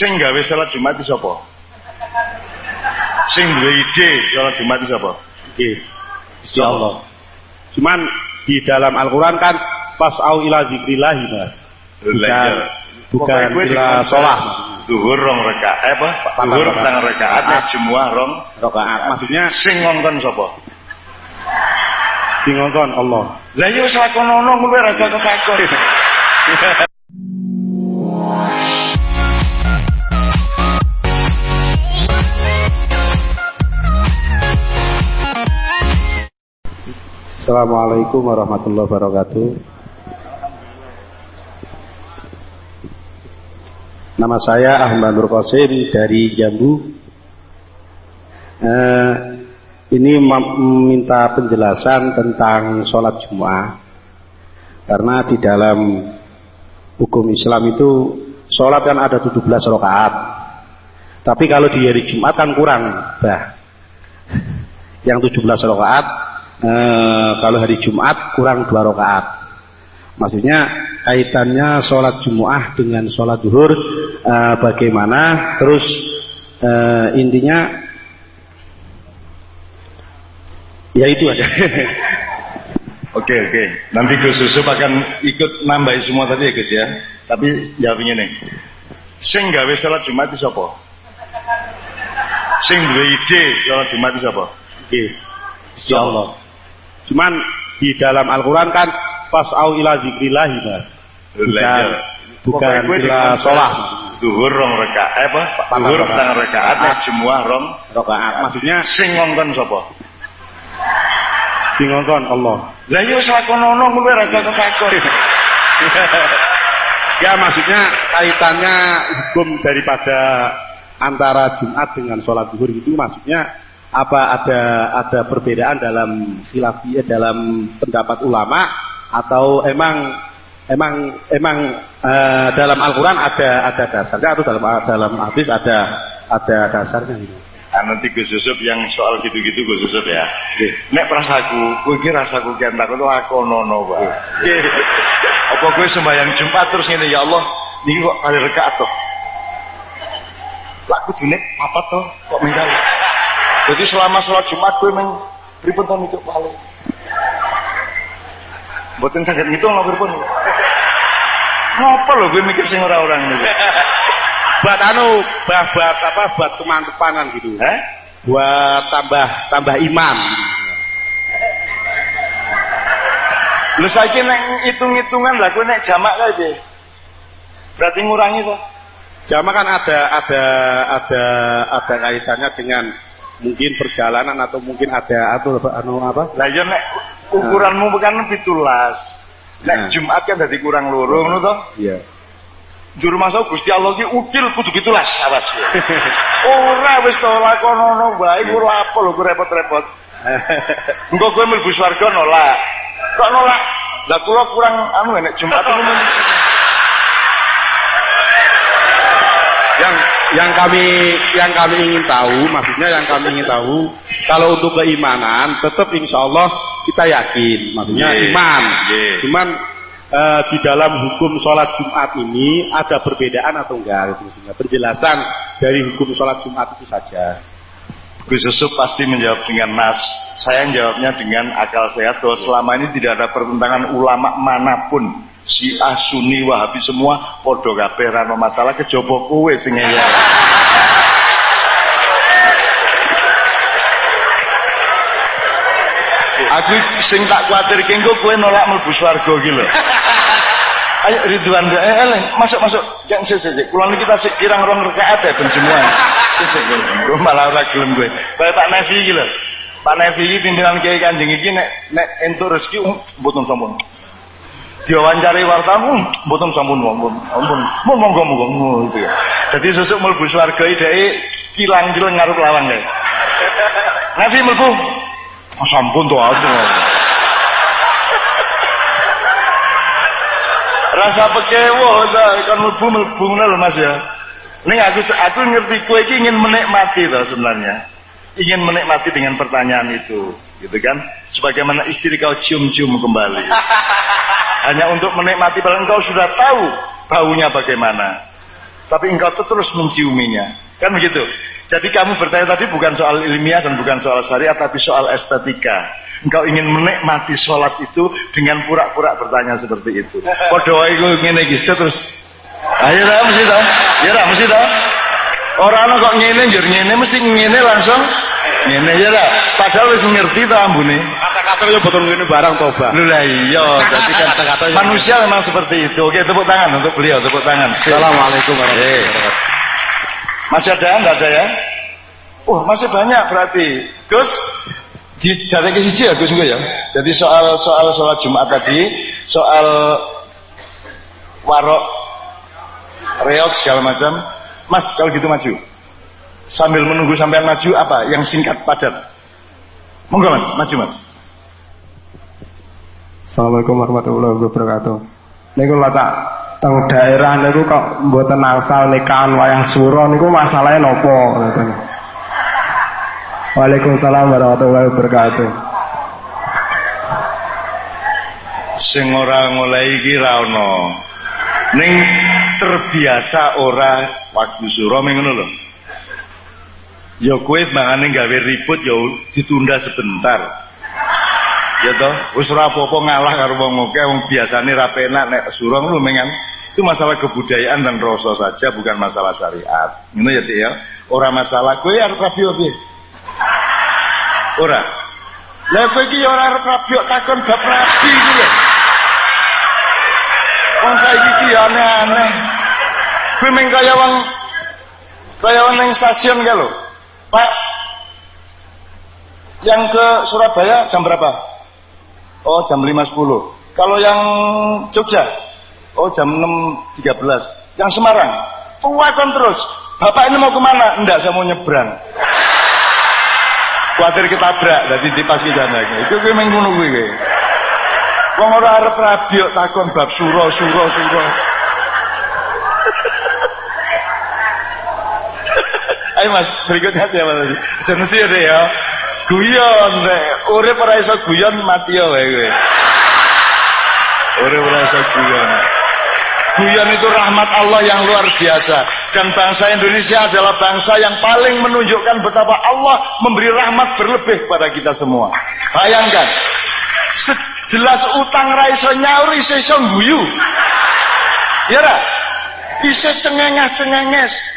Sing gawe salat Jumat itu sapa? Sing duwe ide salat Jumat itu sapa? Oke. Insya Allah. Cuman di dalam Al-Quran kan pas'au ila zikrillah. Bukan bukan ila sholat. Zuhur rong rakaat eh, apa? Zuhur tang rakaat nek Jumat rong Rakaat. Maksudnya sing ngongkon sapa? sing ngongkon Allah. Lah yo sakono-ono kuwi rasa kekakon. Assalamualaikum warahmatullahi wabarakatuh. Nama saya Ahmad Nur Qasim dari Jambu. Eh, ini meminta penjelasan tentang sholat Jumat. Karena di dalam hukum Islam itu sholat kan ada 17 rakaat. Tapi kalau di hari Jumat kan kurang, bah. Yang 17 rakaat eh, kalau hari Jumat kurang dua rakaat. Maksudnya kaitannya sholat Jumat dengan sholat duhur eh, bagaimana? Terus eh, intinya ya itu aja. Oke oke. Nanti Gus Yusuf akan ikut nambahi semua tadi ya Gus ya. Tapi jawabnya nih. Sing gawe sholat Jumat itu siapa? Sing duwe ide sholat Jumat itu siapa? Oke. Insya Allah. Cuman di dalam Al-Quran kan pas'au ila zikrillah Mas. Bukan bukan ila sholat. Duhur rong rakaat eh, apa? Duhur tang rakaat nek Jumat rong Rakaat. Maksudnya sing ngongkon sapa? sing ngongkon Allah. Lah yo sakono-ono kuwi rasa kekakon. Ya maksudnya kaitannya hukum daripada antara Jumat dengan sholat zuhur itu maksudnya apa ada ada perbedaan dalam khilafi eh, dalam pendapat ulama atau emang emang emang eh, dalam Al-Qur'an ada ada dasarnya atau dalam dalam hadis ada ada dasarnya gitu. Nah, nanti Gus Yusuf yang soal gitu-gitu Gus Yusuf ya. Nggih. Nek prasaku, kowe iki rasaku ki antak itu aku nono wae. Nggih. Apa kowe sembahyang Jumat terus ngene ya Allah, niki kok kali rekaat to. Lah kudune apa to? Kok minggal. Jadi selama sholat Jumat kowe meng pripun to niku paling. Mboten saged ngitung lho pripun. Ngapa lho kowe mikir sing ora-orang niku? Buat anu buat, buat apa buat teman-temanan gitu. Hah? Buat tambah tambah iman. Lho saiki nek hitung-hitungan lah kowe nek jamak kae piye? Berarti ngurangi to. Jamaah kan ada ada ada ada kaitannya dengan mungkin perjalanan atau mungkin ada atau apa- anu apa? Lah ya nek ukuranmu kan 17. Nek Nah. Jumat kan dadi kurang loro ngono to. Iya. Juru masuk Gusti Allah ki ukil kudu 17 awas. Ora wis to lakonono wae ku lapo lho repot-repot. Engko kowe mlebu swarga nolak. Kok nolak? Lah kula kurang anu nek Jumat itu yang kami yang kami ingin tahu maksudnya yang kami ingin tahu kalau untuk keimanan tetap insya Allah kita yakin maksudnya Ye, iman ye. cuman eh, di dalam hukum sholat Jumat ini ada perbedaan atau enggak gitu maksudnya penjelasan dari hukum sholat Jumat itu saja Gus Yusuf pasti menjawab dengan nas. Saya jawabnya dengan akal sehat bahwa selama ini tidak ada pertentangan ulama mana pun. Syiah, Sunni, Wahabi semua podo kabeh ra ono masalah kejaba kowe sing ngeyel. Aku sing tak kuatirke engko kowe nolak mlebu swarga iki lho. Ayo Ridwan, eh, eleng, masuk masuk. Jangan sih. Kulo niki kita sik kirang rong rakaat ya ben. Sik gue malah ora gelem gue. Kayak Pak Nevi iki lho. Pak Nevi iki pimpinan Kiai Kanjeng iki nek nek entuk rezeki um, mboten sampun. Diwawancari wartawan um, mboten sampun monggo. Ampun. Monggo monggo gitu ya. Jadi sesuk mlebu swarga dhek kilang-kilang ngarep lawang kae. Nevi mlebu. Oh, sampun to aku. rasa pekewo kan mlebu mlebu ngono Mas ya. Ning aku aku ngerti kowe iki ingin menikmati to sebenarnya. Ingin menikmati dengan pertanyaan itu, gitu kan? Sebagaimana istri kau cium-cium kembali. Hanya untuk menikmati padahal engkau sudah tahu baunya bagaimana. tapi engkau terus menciuminya. Kan begitu. Jadi kamu bertanya tadi bukan soal ilmiah dan bukan soal syariat, tapi soal estetika. Engkau ingin menikmati sholat itu dengan pura-pura bertanya seperti itu. Podo itu ngene terus. Ayo lah mesti tau. Ya lah mesti tau. Orang kok ngene njur ngene mesti ngene langsung ngene ya lah. Padahal wis ngerti ta ambune. Kata-kata yo betul ngene barang toba. Lho lah iya, jadi kan kata-kata manusia memang seperti itu. Oke, tepuk tangan untuk beliau, tepuk tangan. Assalamualaikum warahmatullahi wabarakatuh. Masih ada enggak ada ya? Oh, masih banyak berarti. Gus, di jari ke siji ya Gus ya. Jadi soal soal sholat Jumat tadi, soal warok, reok segala macam. Mas, kalau gitu maju. Sambil menunggu sampai maju apa? Yang singkat padat. Monggo Mas, maju Mas. Assalamualaikum warahmatullahi wabarakatuh. Niku Cak, teng daerah niku kok mboten asal nikahan wayang suro niku masalahnya nopo ngoten. Waalaikumsalam warahmatullahi wabarakatuh. Sing ora ngoleh iki ra ono. Ning terbiasa ora waktu suro ngono lho. Ya kowe mangane gawe ribut ya ditunda sebentar. Ya toh, wis ora apa-apa ngalah karo wong oke wong biasane ra penak nek surong lu mengan. Itu masalah kebudayaan dan rasa saja bukan masalah syariat. Ngono ya, Dik ya. Ora masalah kowe arep rabi piye? Ora. Lah kowe iki ora arep rabi takon bab rabi iki lho. Wong saiki iki aneh-aneh. Kowe meng kaya wong kaya wong ning stasiun ka lho. Pak, yang ke Surabaya jam berapa? Oh jam 5.10 Kalau yang Jogja? Oh jam 6.13 Yang Semarang? Tuakan terus. Bapak ini mau ke mana? Enggak saya mau nyebrang. Khawatir ketabrak Jadi di pas kita lagi Itu gue mengunung gue Wong ora arep radio takon bab suro suro suro Ayo mas, berikutnya siapa tadi? Sensi ya ya. Guyon deh. Urip ora iso guyon mati ya wae kowe. Urip ora iso guyon. Guyon itu rahmat Allah yang luar biasa dan bangsa Indonesia adalah bangsa yang paling menunjukkan betapa Allah memberi rahmat berlebih kepada kita semua. Bayangkan, sejelas utang ra iso nyaur iso guyu. Ya? Bisa cengenges-cengenges.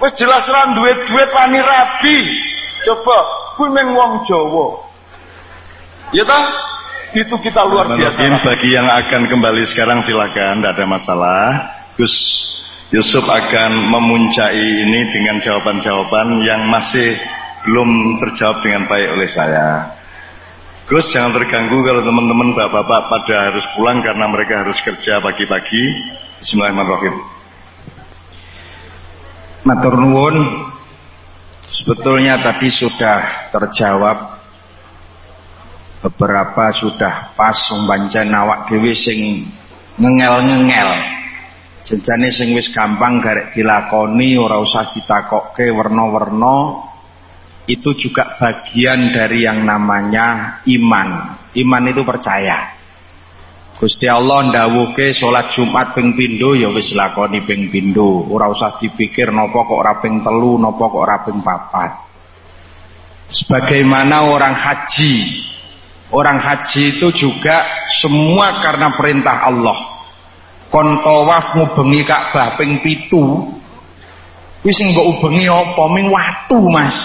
Wis jelas ra duit-duit wani rabi. Coba kuwi meng wong Jawa. Ya ta? Itu kita luar biasa. Mungkin bagi yang akan kembali sekarang silakan, tidak ada masalah. Gus Yusuf akan memuncai ini dengan jawaban-jawaban yang masih belum terjawab dengan baik oleh saya. Gus jangan terganggu kalau teman-teman bapak-bapak pada harus pulang karena mereka harus kerja pagi-pagi. Bismillahirrahmanirrahim. Matur nuwun. Sebetulnya tadi sudah terjawab. Beberapa sudah pas membaca awak dewi sing ngengel-ngengel. Jenjane sing wis gampang garek dilakoni ora usah ditakokke werna-werna. Itu juga bagian dari yang namanya iman. Iman itu percaya Gusti Allah ndawuhke salat Jumat ping pindho ya wis lakoni ping pindho, ora usah dipikir napa kok ora ping telu, napa kok ora ping papat. Sebagaimana orang haji. Orang haji itu juga semua karena perintah Allah. Kon tawaf ngubengi Ka'bah ping pitu. Sing mbok ubengi apa? Ming watu, Mas.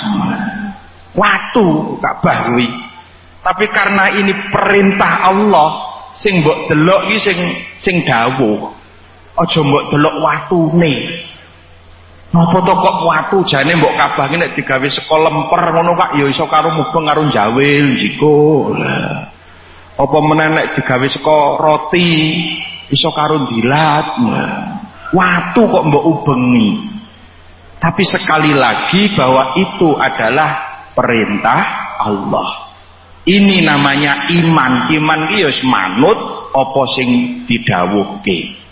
Watu Ka'bah kuwi. Tapi karena ini perintah Allah, sing mbok delok iki sing sing dawuh. Aja mbok delok watune. Napa to kok watu jane mbok kabah iki nek digawe saka lemper ngono Kak ya iso karo mubeng karo jawil jiko apa meneh nek digawe saka roti iso karo dilat watu kok mbok ubengi. Tapi sekali lagi bahwa itu adalah perintah Allah ini namanya iman. Iman iki ya manut apa sing didhawuhke.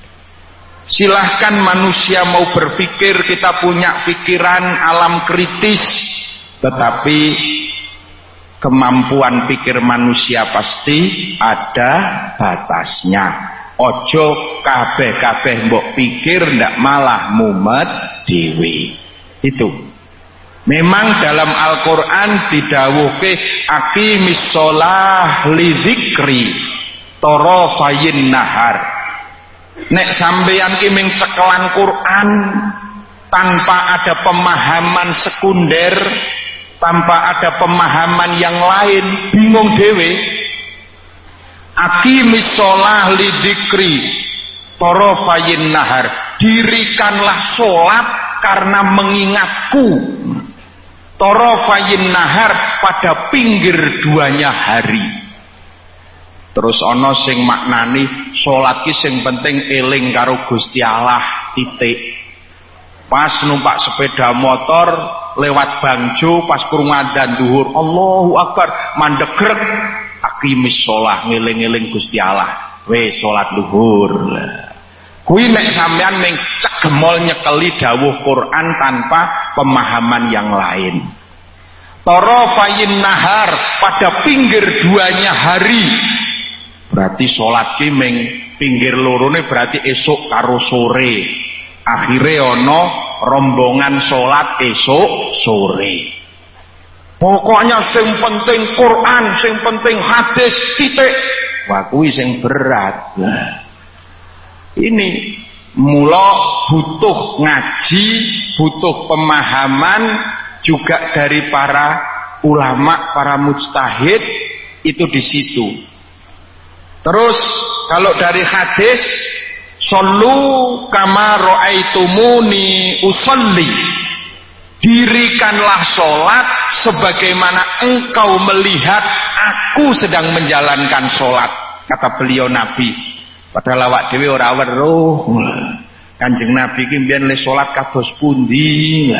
Silahkan manusia mau berpikir kita punya pikiran alam kritis tetapi kemampuan pikir manusia pasti ada batasnya. ojo kabeh-kabeh mbok pikir ndak malah mumet dewi itu memang dalam Al-Quran didawuhke akimis sholah lidikri torofayin nahar. Nek sampeyan ki ming cekelan Quran tanpa ada pemahaman sekunder tanpa ada pemahaman yang lain bingung dewe akimis sholah lidikri torofayin nahar. Dirikanlah sholat karena mengingatku torofayin nahar pada pinggir duanya hari. Terus ono sing maknani sholat ki sing penting eling karo Gusti Allah titik. Pas numpak sepeda motor lewat bangjo pas kurungan dan duhur Allahu Akbar mandegrek akimis sholat ngiling-ngiling Gusti Allah. We sholat luhur kui nek sampean meng cegemol nyekeli dawuh Quran tanpa pemahaman yang lain. Torofayin nahar pada pinggir duanya hari. Berarti sholat kimeng pinggir lorone berarti esok karo sore. Akhirnya ono rombongan sholat esok sore. Pokoknya sing penting Quran sing penting hadis titik. Wakui sing berat. nah, ini mula butuh ngaji butuh pemahaman juga dari para ulama para mujtahid itu di situ terus kalau dari hadis Sallu kama ra'aitumuni usolli. Dirikanlah sholat sebagaimana engkau melihat aku sedang menjalankan sholat. Kata beliau Nabi. Padahal awak dewi ora weruh. Kanjeng Nabi ki mbiyen le salat kados pundi.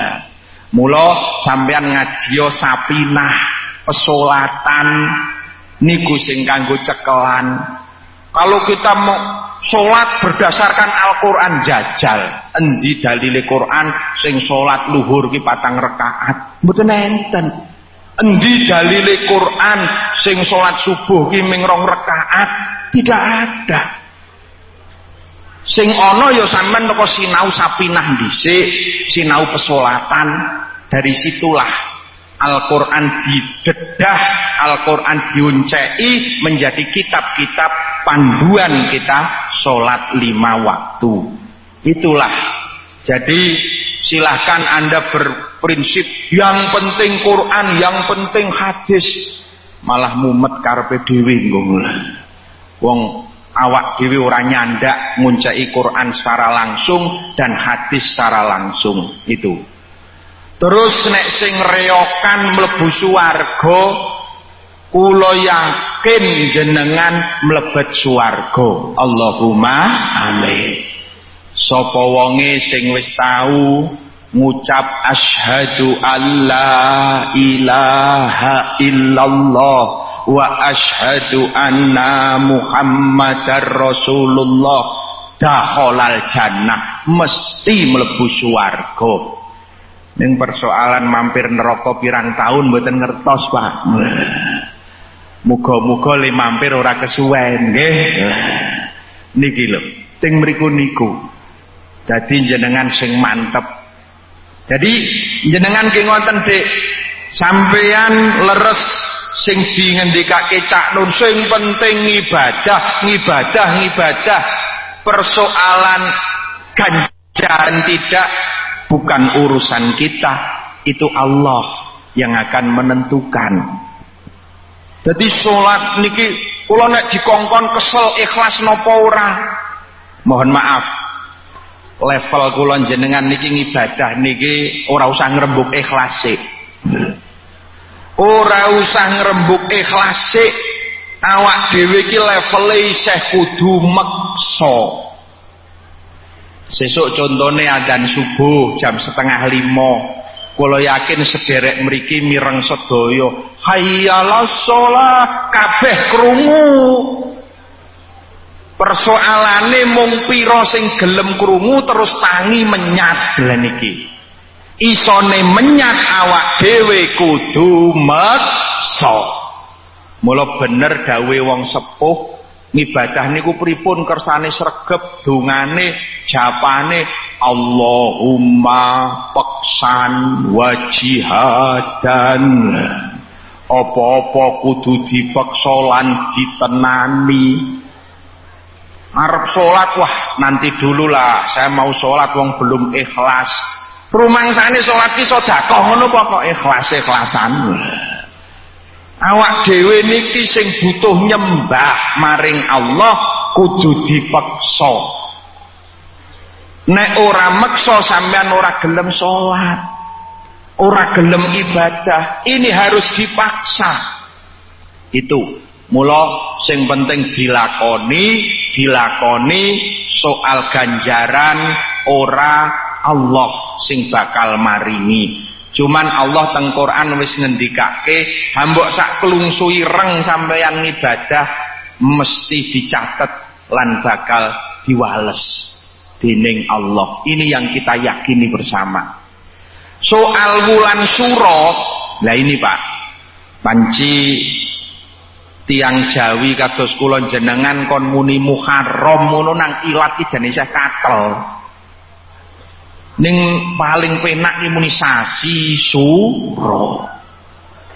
Mula sampean ngajio sapinah pesolatan niku sing kanggo cekelan. Kalau kita mau Sholat berdasarkan Al-Quran jajal. Endi dalile Quran sing sholat luhur ki patang rekaat. Mboten enten. Endi dalile Quran sing sholat subuh ki ming rong rekaat. Tidak ada. Sing ono ya sampean teko sinau sapinah dhisik, sinau pesolatan. Dari situlah Al-Quran didedah, Al-Quran diuncei menjadi kitab-kitab panduan kita sholat lima waktu. Itulah. Jadi silahkan anda berprinsip yang penting Quran, yang penting hadis. Malah mumet karpe dewi Wong awak dewi ora nyandak nguncai Quran secara langsung dan hadis secara langsung. Itu. Terus nek sing reyokan mlebu swarga kula yakin jenengan mlebet swarga. Allahumma amin. Sapa wonge sing wis tau ngucap asyhadu alla ilaha illallah wa asyhadu anna muhammadar rasulullah dakhalal jannah mesti mlebu swarga Ning persoalan mampir neraka pirang tahun mboten ngertos, Pak. Muga-muga le mampir ora kesuwen nggih. Niki lho, ting mriku niku. Dadi jenengan sing mantep. Jadi jenengan ki ngoten, Dik. Sampeyan leres sing di ngendikake Cak Nur sing penting ibadah, ngibadah, ngibadah. Persoalan ganjaran tidak bukan urusan kita. Itu Allah yang akan menentukan. Jadi sholat niki kula nek dikongkon kesel ikhlas napa ora? Mohon maaf. Level kula jenengan niki ngibadah niki ora usah ngrembug ikhlas sih ora usah ngrembug ikhlas awak dhewe iki levele isih kudu meksa Sesuk contohnya adzan subuh jam setengah lima. Kalau yakin sederek meriki mireng sedaya. Hayyalas sholat kabeh krungu. Persoalane mung pira sing gelem krungu terus tangi menyat lha niki. Isone menyat awak dhewe kudu meksa. Mula bener dawe wong sepuh Ngibadah niku pripun kersane sregep dungane japane Allahumma peksan wajihadan apa-apa kudu dipeksa lan ditenani. Arep salat wah nanti dulu lah. Saya mau salat wong belum ikhlas rumangsane salat ki sedekah ngono kok ikhlas ikhlasan awak dhewe niki sing butuh nyembah maring Allah kudu dipeksa nek ora meksa sampean ora gelem salat ora gelem ibadah ini harus dipaksa. Itu. Mula sing penting dilakoni dilakoni soal ganjaran ora Allah sing bakal maringi Cuman Allah teng Quran wis ngendikake hambok sak kelungsui reng sampeyan ibadah mesti dicatat lan bakal diwales dening Allah. Ini yang kita yakini bersama. Soal wulan suro, lah ini Pak. Panci tiang Jawi kados kula jenengan kon muni Muharram nang ilat iki jenenge katel ning paling penak imunisasi suro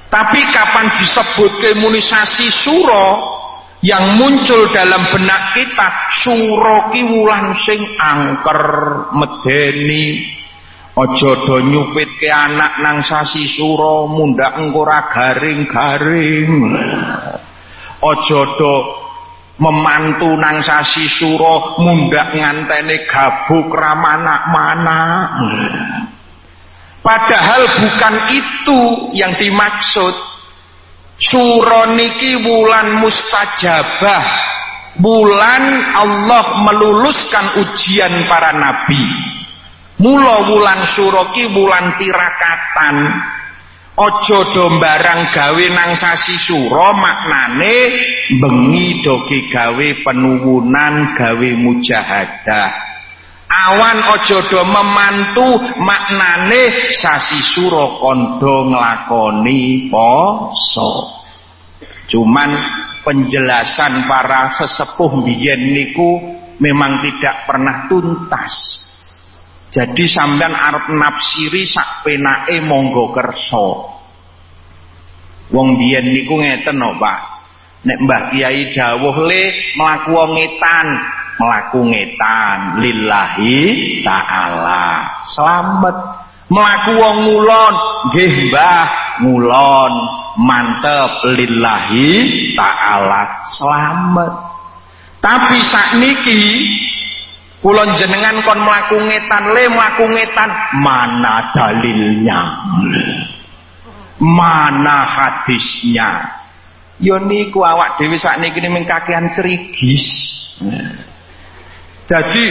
tapi kapan disebut imunisasi suro yang muncul dalam benak kita suro ki wulan sing angker medeni. Ojo do nyupit ke anak nang sasi suro mundak engkora garing-garing. Ojo do memantu nang sasi suro mundak ngantene gabuk ramana mana padahal bukan itu yang dimaksud. Suro niki bulan mustajabah. Bulan Allah meluluskan ujian para nabi. Mula bulan suro ki bulan tirakatan Ojo do barang gawe nang sasi suro maknane bengi doge gawe penuwunan gawe mujahadah. Awan ojo do memantu maknane sasi suro kondo nglakoni poso. Cuman penjelasan para sesepuh biyen niku memang tidak pernah tuntas jadi sampean arep nafsiri sak penake monggo kersa. Wong biyen niku ngeten no, Pak. Nek Mbah Kiai dawuh le mlaku ngetan, mlaku ngetan lillahi taala. Slamet. Mlaku ngulon, nggih Mbah, ngulon. Mantep lillahi taala. Slamet. Tapi sakniki Kulon jenengan kon melaku ngetan le melaku mana dalilnya? Mana hadisnya? Yo niku awak dhewe sakniki ning kakean cerigis. Jadi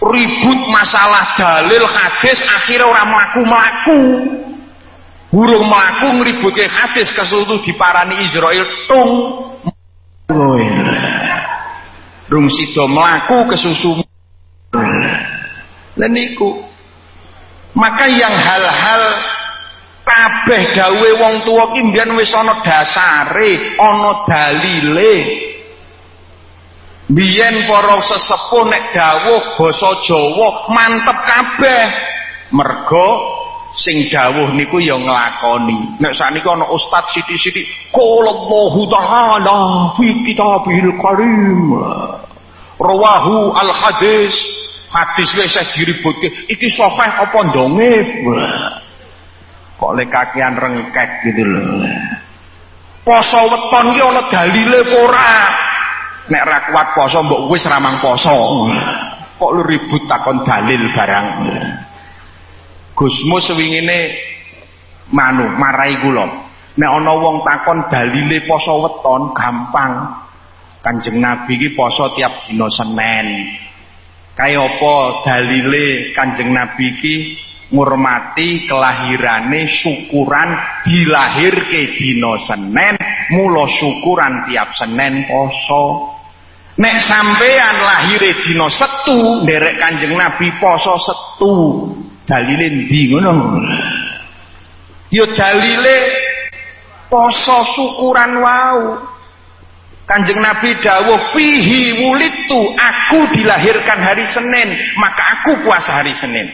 ribut masalah dalil hadis akhirnya orang melaku-melaku. Burung melaku ngeributke hadis kesutu diparani Israel tung. Rung sido melaku kesusu Lah niku. Maka yang hal-hal kabeh gawe wong tuwa ki mbiyen wis ana dasare, ana dalile. Biyen para sesepuh nek dawuh basa Jawa mantep kabeh. Mergo sing dawuh niku ya nglakoni. Nek sakniki ana ustaz sithik-sithik, qala ta'ala fi kitabil karim. Rawahu al-hadis hadis wis diributke iki sahih apa ndongif kok le kakean rengkek gitu loh poso weton ki ana dalile ora? Nek ra kuat poso mbok wis ramang poso. Kok lu ribut takon dalil barang? Gusmu sewingine manu marai kula. Nek ana wong takon dalile poso weton gampang. Kanjeng Nabi poso tiap dina Senin kaya apa dalile Kanjeng Nabi ki ngurmati kelahirane syukuran dilahirke dina Senin mula syukuran tiap Senin poso. Nek sampean lahire dina Setu nderek Kanjeng Nabi poso Setu. Dalile ndi ngono? Ya dalile poso syukuran wau Kanjeng Nabi dawuh fihi wulitu aku dilahirkan hari Senin maka aku puasa hari Senin.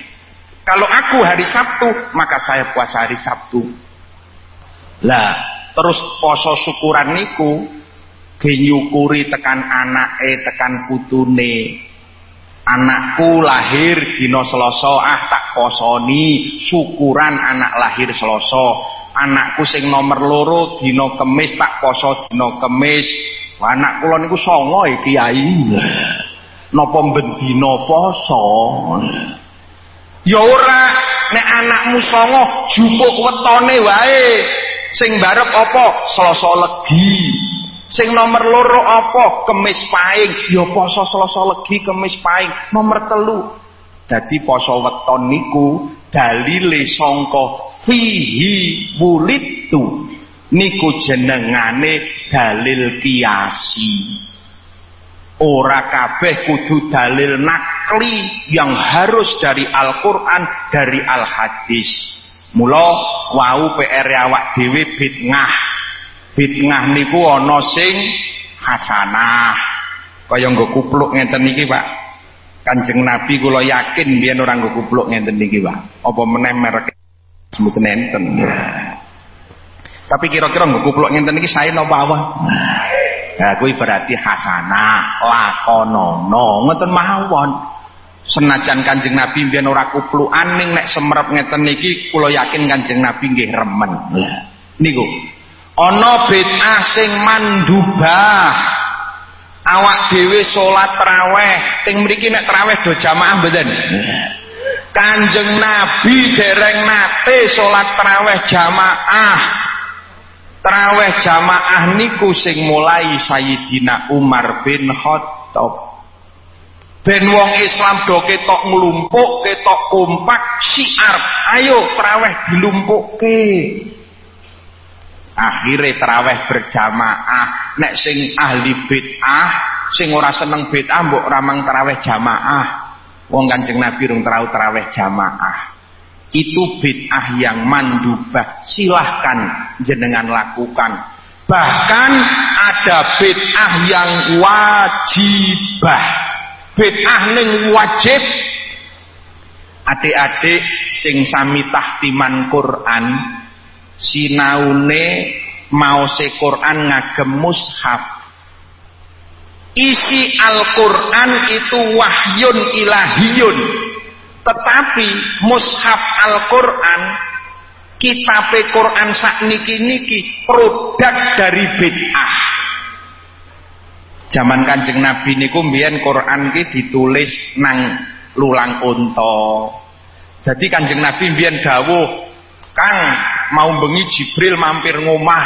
Kalau aku hari Sabtu maka saya puasa hari Sabtu. Lah terus poso syukuran niku genyukuri tekan anake tekan putune. Anakku lahir dino seloso ah tak posoni syukuran anak lahir seloso anakku sing nomor loro dino kemis tak poso dino kemis anak kula niku songo e kiai. Napa bendina poso ya ora nek anakmu songo jupuk wetone wae. Sing barep apa? Selasa legi. Sing nomor loro apa? Kemis paing ya poso selasa legi kemis paing nomor telu. Dadi poso weton niku dalile sangka fihi wulitu niku jenengane dalil kiasi. Ora kabeh kudu dalil nakli yang harus dari Al-Qur'an dari Al-Hadis. Mula wau PR awak dhewe bid'ah. Bid'ah niku ana sing hasanah. Kaya nggo kupluk ngeten iki Pak. Kanjeng Nabi kula yakin biyen ora nggo kupluk ngenten iki Pak. Apa meneh merek? Enten tapi kira-kira nggak kupluk ngenten iki saya napa awak? Nah, kuwi berarti hasanah, lakonono, ngoten mawon. Senajan Kanjeng Nabi mbiyen ora kuplukan ning nek semerep ngeten iki kula yakin Kanjeng Nabi nggih remen. Niku. Ana bid'ah sing mandubah. Awak dhewe salat tarawih, ting mriki nek tarawih do jamaah mboten? Kanjeng Nabi dereng nate salat tarawih jamaah. Traweh jamaah niku sing mulai Sayyidina Umar bin Khattab. Ben wong Islam do ketok nglumpuk, ketok kompak, siar. Ayo traweh dilumpukke. Akhire traweh berjamaah. Nek sing ahli bid'ah, sing ora seneng bid'ah mbok ramang traweh jamaah. Wong Kanjeng Nabi rung trau traweh jamaah itu bid'ah yang mandubah. Silahkan jenengan lakukan. Bahkan ada bid'ah yang wajibah. Bid'ah ning wajib. Adik-adik sing sami tahtiman Quran sinaune mau se Quran ngagem mushaf. Isi Al-Quran itu wahyun ilahiyun tetapi mushaf Al-Quran kitab Quran sak niki-niki produk dari bid'ah. Zaman kanjeng Nabi niku mbiyen Quran ki ditulis nang lulang unta. Jadi kanjeng Nabi mbiyen dawuh Kang mau bengi Jibril mampir ngomah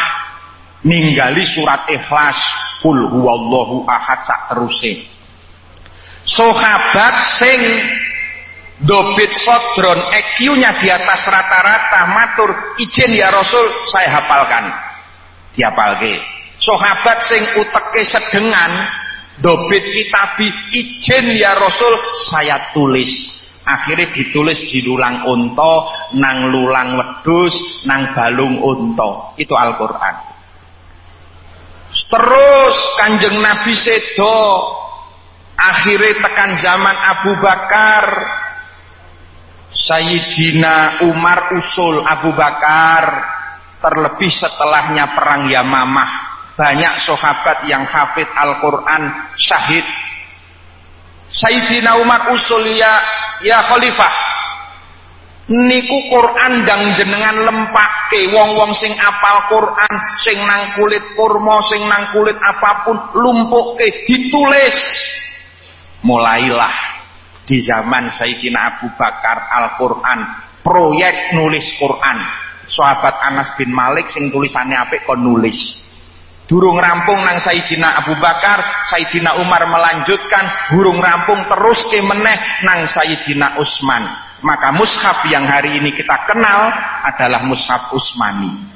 ninggali surat ikhlas kul huwallahu ahad sak teruse sahabat sing Dobit sodron EQ-nya di atas rata-rata matur izin ya Rasul saya hafalkan. Diapalke sahabat sing uteke sedengan dobit kitabi izin ya Rasul saya tulis. Akhirnya ditulis di lulang unta nang lulang wedus nang balung unta. Itu Al-Quran. Terus kanjeng Nabi sedo akhirnya tekan zaman Abu Bakar Sayyidina Umar usul Abu Bakar terlebih setelahnya perang Yamamah. Banyak sahabat yang hafid Al-Quran syahid. Sayyidina Umar usul ya ya khalifah niku Quran dan jenengan lempake. Wong-wong sing apal Quran sing nang kulit kurma sing nang kulit apa pun lumpuke ditulis. Mulailah di zaman Sayyidina Abu Bakar Al-Quran proyek nulis Quran. Sahabat Anas bin Malik sing tulisannya apik kon nulis. Durung rampung nang Sayyidina Abu Bakar Sayyidina Umar melanjutkan burung rampung terus ke meneh nang Sayyidina Utsman. Maka mushaf yang hari ini kita kenal adalah mushaf Utsmani.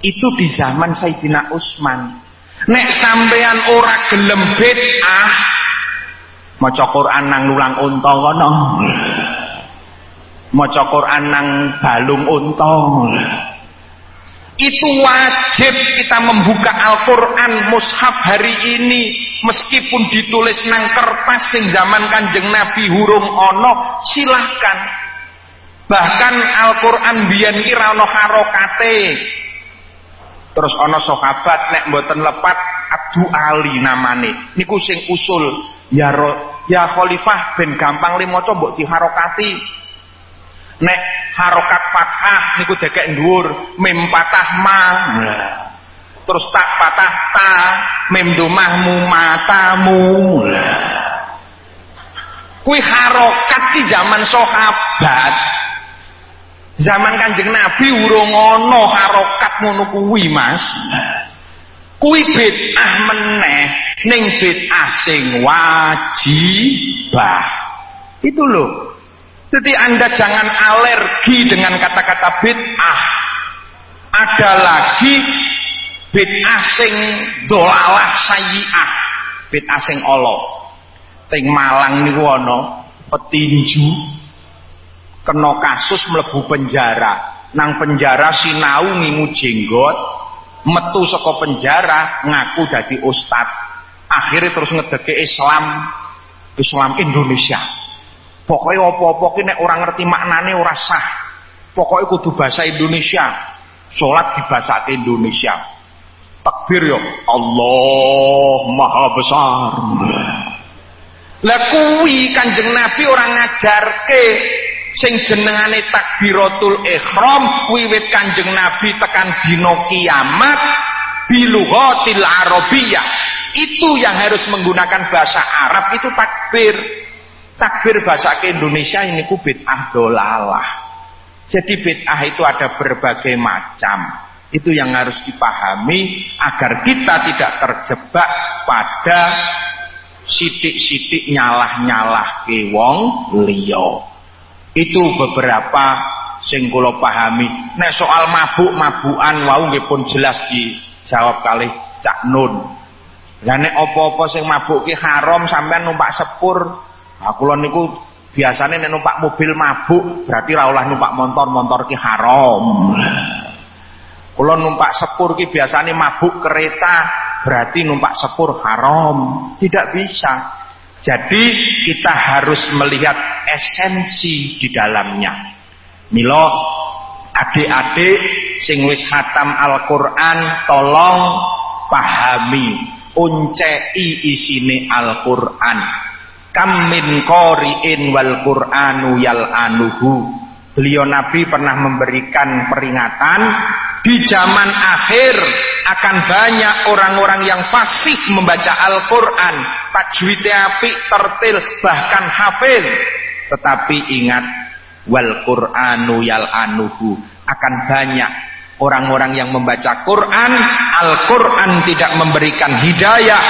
Itu di zaman Sayyidina Utsman. Nek sampean ora gelem bid'ah maca Quran nang lulang unta kono. Maca Quran nang balung unta. Itu wajib kita membuka Al-Quran mushaf hari ini meskipun ditulis nang kertas sing zaman kanjeng Nabi hurung ono silahkan. Bahkan Al-Quran biyen iki ra ono harokate. Terus ono sahabat nek mboten lepat Abdu Ali namane. Niku sing usul ya ro, ya khalifah ben gampang le maca mbok diharokati. Nek harokat fathah niku dekek dhuwur mim patah ma. Terus tak patah ta mim domahmu matamu. Kuwi harokat di zaman sahabat. Zaman kanjeng nabi urung ana harokat ngono kuwi mas. Kuwi bid'ah meneh ning bid'ah sing wajibah itu loh jadi Anda jangan alergi dengan kata-kata bid'ah. Ada lagi bid'ah sing dolalah sayyi'ah. Bid'ah sing Allah. Ting Malang ana petinju kena kasus mlebu penjara. Nang penjara sinau ngingu jenggot, metu saka penjara ngaku dadi ustad. Akhirnya terus ngedeke Islam Islam Indonesia Pokoknya apa-apa ki nek ora ngerti maknane ora sah. Pokoknya kudu bahasa Indonesia. Salat di bahasa Indonesia. Takbir ya Allah Maha Besar. Lah Kanjeng Nabi ora ngajarke sing jenengane takbiratul ihram wiwit Kanjeng Nabi tekan dina kiamat bilughatil arabiyah. Itu yang harus menggunakan bahasa Arab itu takbir takbir bahasa ke Indonesia ini ku bid'ah dolalah. Jadi bid'ah itu ada berbagai macam. Itu yang harus dipahami agar kita tidak terjebak pada sidik-sidik nyalah-nyalah ke wong. Itu beberapa sing kula pahami. Nek soal mabuk-mabukan wau nggih pun jelas dijawab kali Cak Nun. Lah nek apa-apa sing mabuk ki haram sampean numpak sepur Nah, kula niku biasanya nek numpak mobil mabuk berarti ra olah numpak motor, motor ki haram. Kula numpak sepur ki biasanya mabuk kereta berarti numpak sepur haram. Tidak bisa. Jadi kita harus melihat esensi di dalamnya. Milo adik-adik sing wis hatam Al-Qur'an tolong pahami uncei isine Al-Qur'an. Kam min qori'in wal qur'anu yal anuhu beliau nabi pernah memberikan peringatan di zaman akhir akan banyak orang-orang yang fasih membaca Al-Quran tajwidnya api, tertil, bahkan hafil. Tetapi ingat wal qur'anu yal anuhu akan banyak orang-orang yang membaca Quran Al-Quran tidak memberikan hidayah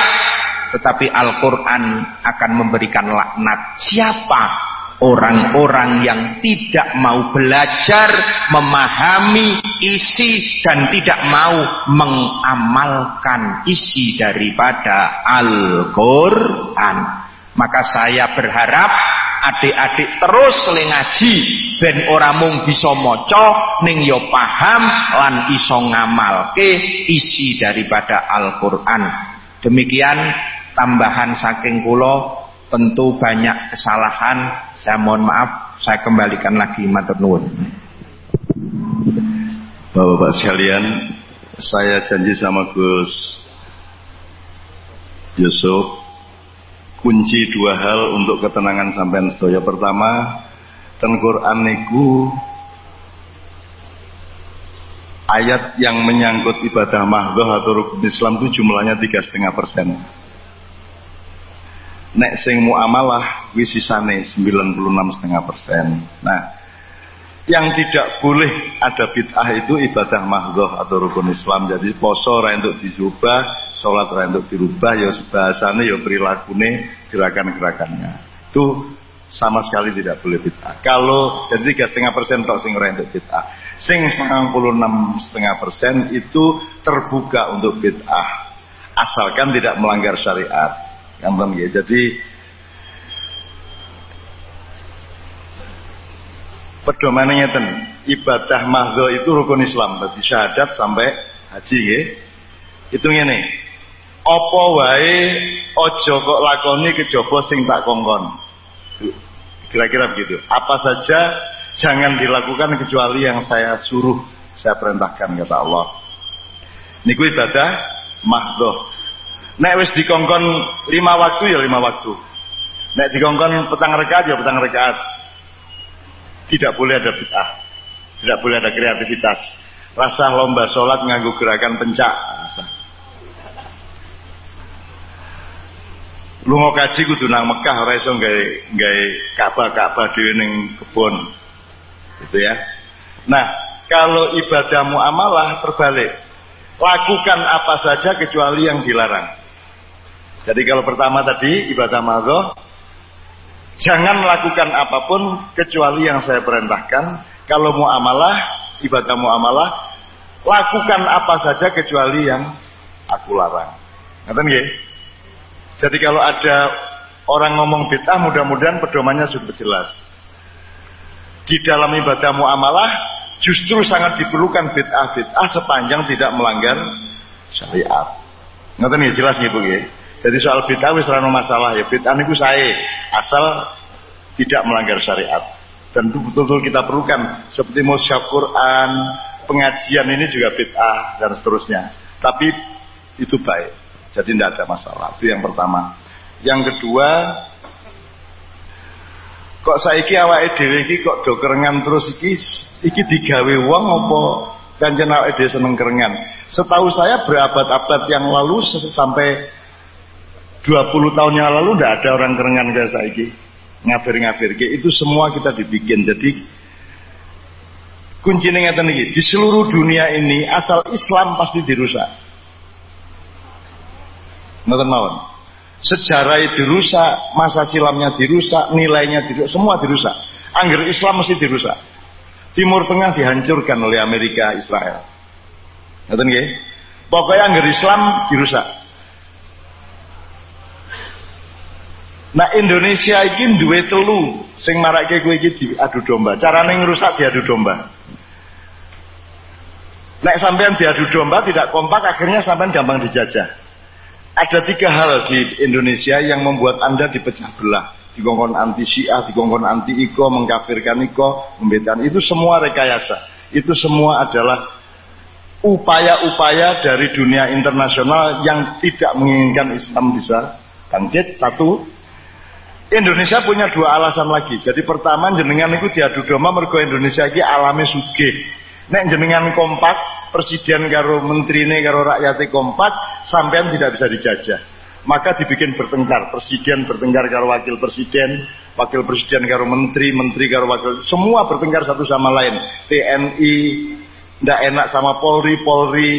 tetapi Al-Quran akan memberikan laknat. Siapa? Orang-orang yang tidak mau belajar memahami isi dan tidak mau mengamalkan isi daripada Al-Quran maka saya berharap adik-adik terus ngaji ben ora mung bisa maca ning yo paham lan iso ngamalke isi daripada Al-Qur'an. Demikian tambahan saking kulo tentu banyak kesalahan. Saya mohon maaf saya kembalikan lagi matur Bapak-bapak sekalian saya janji sama Gus Yusuf kunci dua hal untuk ketenangan sampean sedaya pertama ten Quran ayat yang menyangkut ibadah mahdoh atau rukun Islam itu jumlahnya tiga setengah persen nek sing muamalah wisisane 96,5 persen. Nah, yang tidak boleh ada bid'ah itu ibadah mahdoh atau rukun Islam. Jadi poso ora untuk dirubah, sholat ora untuk dirubah, ya bahasane ya perilakune, gerakan-gerakannya. Itu sama sekali tidak boleh bid'ah. Kalau jadi tiga setengah persen tok sing ora untuk bid'ah. Sing 96 setengah persen itu terbuka untuk bid'ah. Asalkan tidak melanggar syariat. Gampang ya. Jadi pedomannya ngeten, ibadah mahdoh itu rukun Islam, berarti syahadat sampai haji nggih. Itu ngene. Apa wae ojo kok lakoni kejaba sing tak kongkon. Kira-kira begitu. Apa saja jangan dilakukan kecuali yang saya suruh, saya perintahkan kata Allah. Niku ibadah mahdoh. Nek wis dikongkon lima waktu ya lima waktu. Nek dikongkon petang rekaat ya petang rekaat. Tidak boleh ada bid'ah. Tidak boleh ada kreativitas. Rasa lomba sholat nganggu gerakan pencak. Rasa. Lunga kaji kudu nang Mekah ora iso gawe gawe Ka'bah-Ka'bah dhewe ning kebon. Gitu ya. Nah, kalau ibadah muamalah terbalik. Lakukan apa saja kecuali yang dilarang. Jadi kalau pertama tadi ibadah madhoh Jangan lakukan apa pun kecuali yang saya perintahkan. Kalau muamalah, ibadah muamalah, lakukan apa saja kecuali yang aku larang. Ngerti nggih? Jadi kalau ada orang ngomong bid'ah, mudah-mudahan pedomannya sudah jelas. Di dalam ibadah muamalah justru sangat diperlukan bid'ah-bid'ah sepanjang tidak melanggar syariat. Ngerti nggih jelas nggih Bu nggih? Jadi soal bid'ah wis ora masalah ya. Bid'ah niku saya asal tidak melanggar syariat. Dan betul-betul kita perlukan seperti musyaf Quran, pengajian ini juga bid'ah dan seterusnya. Tapi itu baik. Jadi tidak ada masalah. Itu yang pertama. Yang kedua, kok saiki awake dhewe iki kok do kerengan terus iki iki digawe wong apa kanjeng awake dhewe seneng kerengan. Setahu saya berabad-abad yang lalu sampai 20 tahun yang lalu tidak ada orang kerengan kayak saiki. Ngafir-ngafir itu semua kita dibikin. Jadi kunci ngeten iki, di seluruh dunia ini asal Islam pasti dirusak. Ngoten mawon. Sejarah dirusak, masa silamnya dirusak, nilainya dirusak, semua dirusak. Angger Islam mesti dirusak. Timur Tengah dihancurkan oleh Amerika, Israel. Ngoten nggih? Pokoknya angger Islam dirusak. Nah Indonesia iki duwe telu sing marake kowe iki diadu domba. Carane ngrusak diadu domba. Nek sampean diadu domba tidak kompak akhirnya sampean gampang dijajah. Ada tiga hal di Indonesia yang membuat Anda dipecah belah. Dikongkon anti Syiah, dikongkon anti Iko, mengkafirkan Iko, membedakan. Itu semua rekayasa. Itu semua adalah upaya-upaya dari dunia internasional yang tidak menginginkan Islam bisa bangkit. Satu, Indonesia punya dua alasan lagi. Jadi pertama jenengan itu diadu domba mergo Indonesia ini alami sugih. Nek jenengan kompak, presiden karo menterine karo rakyatnya kompak, sampean tidak bisa dijajah. Maka dibikin bertengkar, presiden bertengkar karo wakil presiden, wakil presiden karo menteri, menteri karo wakil, semua bertengkar satu sama lain. TNI ndak enak sama Polri, Polri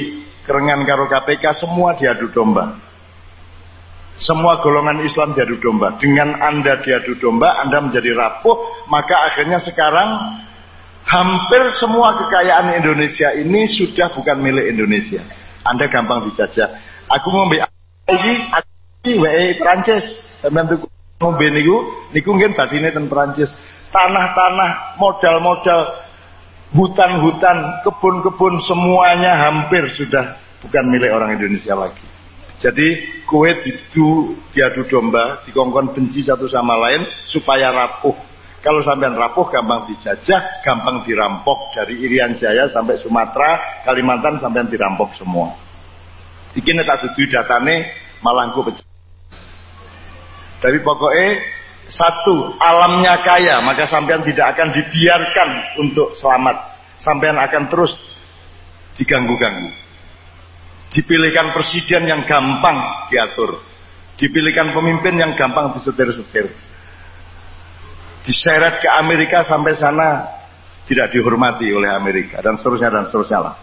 kerengan karo KPK, semua diadu domba. Semua golongan Islam diadu domba. Dengan Anda diadu domba, Anda menjadi rapuh, maka akhirnya sekarang hampir semua kekayaan Indonesia ini sudah bukan milik Indonesia. Anda gampang dijajah. Aku mau lagi, aku wae Prancis. Sampeyan tuku ngombe niku, niku nggih batine ten Prancis. Tanah-tanah, modal-modal, hutan-hutan, kebun-kebun semuanya hampir sudah bukan milik orang Indonesia lagi. Jadi kue didu, diadu domba, dikongkon benci satu sama lain supaya rapuh. Kalau sampean rapuh gampang dijajah, gampang dirampok dari Irian Jaya sampai Sumatera, Kalimantan sampean dirampok semua. Iki tak dudu datane malangku pecah. Tapi pokoknya satu alamnya kaya, maka sampean tidak akan dibiarkan untuk selamat. Sampean akan terus diganggu-ganggu. Dipilihkan presiden yang gampang diatur. Dipilihkan pemimpin yang gampang disetir-setir. Diseret ke Amerika sampai sana tidak dihormati oleh Amerika dan seterusnya dan seterusnya lah.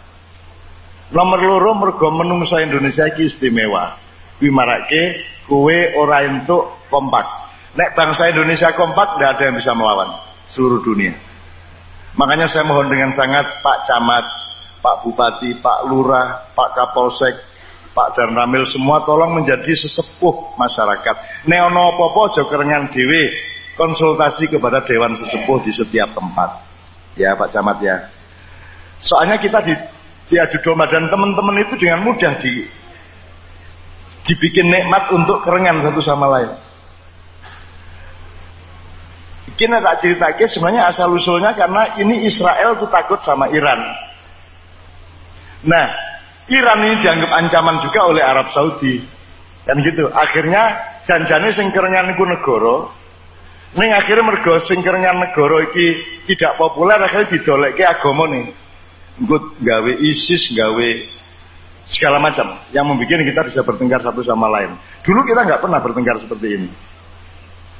Nomor loro mergo menungso Indonesia iki istimewa. Kuwi marake kowe ora entuk kompak. Nek bangsa Indonesia kompak tidak ada yang bisa melawan seluruh dunia. Makanya saya mohon dengan sangat Pak Camat, Pak Bupati, Pak Lurah, Pak Kapolsek, Pak Ramil semua tolong menjadi sesepuh masyarakat. Neono popo aja kerengan dewe konsultasi kepada dewan sesepuh di setiap tempat. Ya Pak Camat ya. Soalnya kita di diadu domba dan teman-teman itu dengan mudah di dibikin nikmat untuk kerengan satu sama lain. Kini tak cerita sebenarnya asal usulnya karena ini Israel tuh takut sama Iran. Nah, Iran ini dianggap ancaman juga oleh Arab Saudi. Kan gitu. Akhirnya janjane sing kerengan iku negara. Ning akhirnya mergo sing kerengan negara iki tidak populer akhirnya didolekke agama nih. Nggut gawe ISIS, gawe segala macam yang membuat kita bisa bertengkar satu sama lain. Dulu kita nggak pernah bertengkar seperti ini.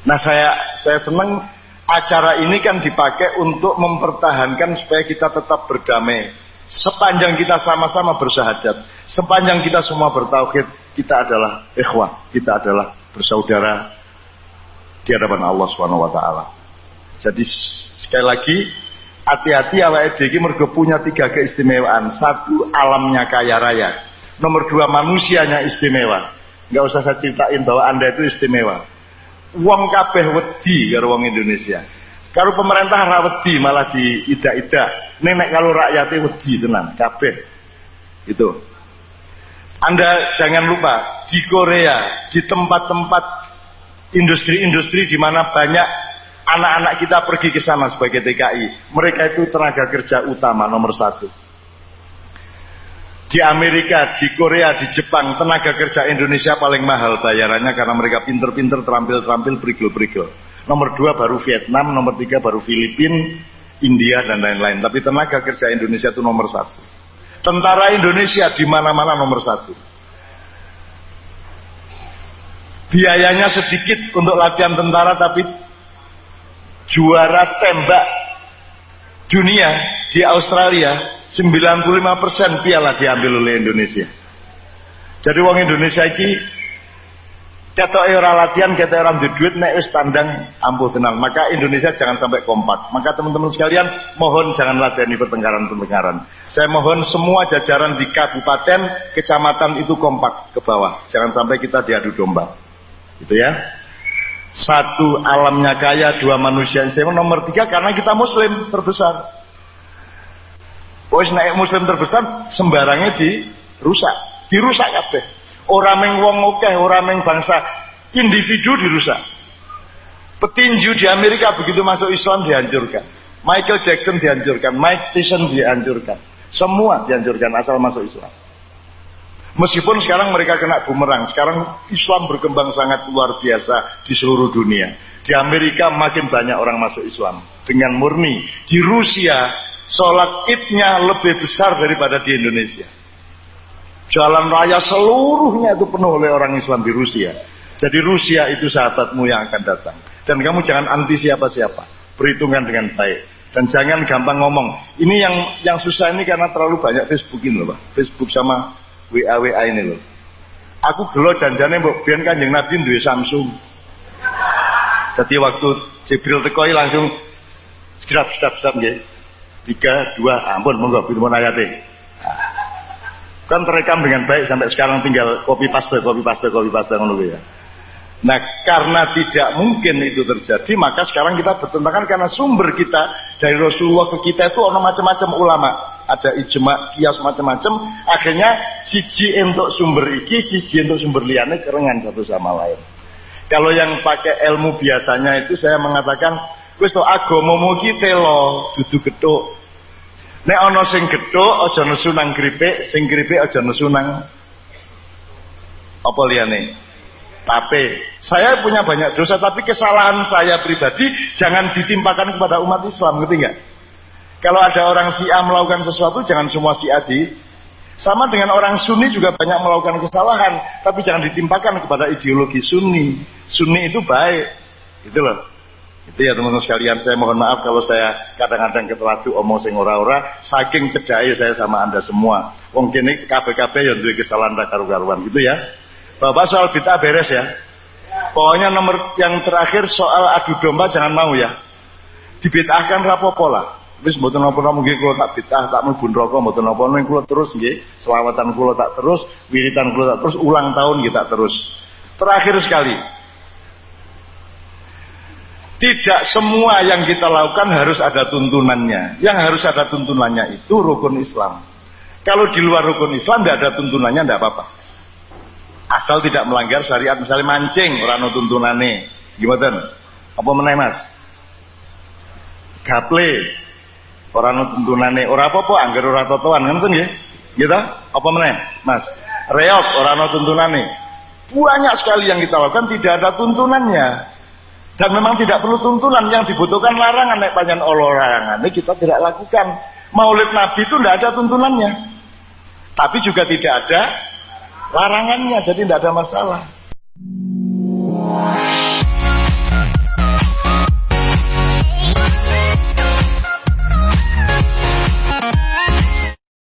Nah saya saya senang acara ini kan dipakai untuk mempertahankan supaya kita tetap berdamai. Sepanjang kita sama-sama bersahadat, sepanjang kita semua bertauhid, kita adalah ikhwah, kita adalah bersaudara di hadapan Allah taala. Jadi sekali lagi hati-hati awake dhewe mergo punya tiga keistimewaan. Satu alamnya kaya raya. Nomor dua manusianya istimewa. Enggak usah saya ceritain bahwa Anda itu istimewa wong kabeh wedi karo wong Indonesia. Karo pemerintah ra wedi malah diida-ida. Nenek kalau rakyatnya wedi tenan kabeh. Itu. Anda jangan lupa di Korea, di tempat-tempat industri-industri di mana banyak anak-anak kita pergi ke sana sebagai TKI. Mereka itu tenaga kerja utama nomor satu di Amerika, di Korea, di Jepang, tenaga kerja Indonesia paling mahal bayarannya karena mereka pinter-pinter, terampil-terampil, berigel-berigel. Nomor dua baru Vietnam, nomor tiga baru Filipina, India, dan lain-lain. Tapi tenaga kerja Indonesia itu nomor satu. Tentara Indonesia di mana-mana nomor satu. Biayanya sedikit untuk latihan tentara, tapi juara tembak dunia di Australia 95% piala diambil oleh Indonesia. Jadi wong Indonesia iki ketok ora latihan, ketok ora duit nek wis tandang ampuh tenang. Maka Indonesia jangan sampai kompak. Maka teman-teman sekalian mohon jangan ladeni pertengkaran-pertengkaran. Saya mohon semua jajaran di kabupaten, kecamatan itu kompak ke bawah. Jangan sampai kita diadu domba. Gitu ya. Satu alamnya kaya, dua manusia istimewa. Nomor tiga karena kita muslim terbesar. Wis naik muslim terbesar sembarangnya dirusak, dirusak kabeh. Orang meng wong akeh, ora meng bangsa, individu dirusak. Petinju di Amerika begitu masuk Islam dihancurkan. Michael Jackson dihancurkan, Mike Tyson dihancurkan. Semua dihancurkan asal masuk Islam. Meskipun sekarang mereka kena bumerang, sekarang Islam berkembang sangat luar biasa di seluruh dunia. Di Amerika makin banyak orang masuk Islam dengan murni. Di Rusia Sholat idnya lebih besar daripada di Indonesia. Jalan raya seluruhnya itu penuh oleh orang Islam di Rusia. Jadi Rusia itu sahabatmu yang akan datang. Dan kamu jangan anti siapa-siapa. Perhitungan dengan baik. Dan jangan gampang ngomong. Ini yang yang susah ini karena terlalu banyak Facebook ini loh Pak. Facebook sama WA-WA ini loh. Aku dulu janjane mbok biyen Kanjeng Nabi duwe Samsung. Jadi waktu Jibril tekoi langsung sedap sedap sedap nggih tiga, dua, ampun, monggo, firman ayatnya. Kan terekam dengan baik sampai sekarang tinggal copy paste, copy paste, copy paste ngono ya. Nah, karena tidak mungkin itu terjadi, maka sekarang kita bertentangan karena sumber kita dari Rasulullah ke kita itu ono macam-macam ulama. Ada ijma, kias macam-macam. Akhirnya siji untuk sumber iki, siji untuk sumber liane kerengan satu sama lain. Kalau yang pakai ilmu biasanya itu saya mengatakan Wis to agamamu ki telo dudu gethuk. Nek ana sing gethuk aja nesu nang gripik, sing gripik aja nesu nang apa liyane? Tapi saya punya banyak dosa tapi kesalahan saya pribadi jangan ditimpakan kepada umat Islam, ngerti enggak? Kalau ada orang Syiah melakukan sesuatu jangan semua Syiah di sama dengan orang Sunni juga banyak melakukan kesalahan, tapi jangan ditimpakan kepada ideologi Sunni. Sunni itu baik, itu loh. Itu ya teman-teman sekalian, saya mohon maaf kalau saya kadang-kadang ketelatu omong sing ora-ora, saking cedai saya sama Anda semua. Wong kene KPKP yang duwe kesalahan tak karu-karuan gitu ya. Bapak soal bid'ah beres ya. Pokoknya nomor yang terakhir soal adu domba jangan mau ya. Dibid'ahkan rapopo lah. Wis mboten napa-napa nggih kula tak bid'ah, tak mlebu neraka mboten napa ning kula terus nggih. Selawatan kula tak terus, wiritan kula tak terus, ulang tahun kita terus. Terakhir sekali, Tidak semua yang kita lakukan harus ada tuntunannya. Yang harus ada tuntunannya itu rukun Islam. Kalau di luar rukun Islam tidak ada tuntunannya tidak apa-apa. Asal tidak melanggar syariat, misalnya mancing orang tuntunannya. Gimana? Apa meneh Mas? Gaple orang tuntunannya. Orang apa-apa anggar ora totoan kan nggih? Gitu? Apa meneh? Mas. Reok orang tuntunannya. Banyak sekali yang kita lakukan tidak ada tuntunannya. Dan memang tidak perlu tuntunan yang dibutuhkan larangan naik panjang Allah larangan. Ini kita tidak lakukan. Maulid Nabi itu tidak ada tuntunannya. Tapi juga tidak ada larangannya, jadi tidak ada masalah.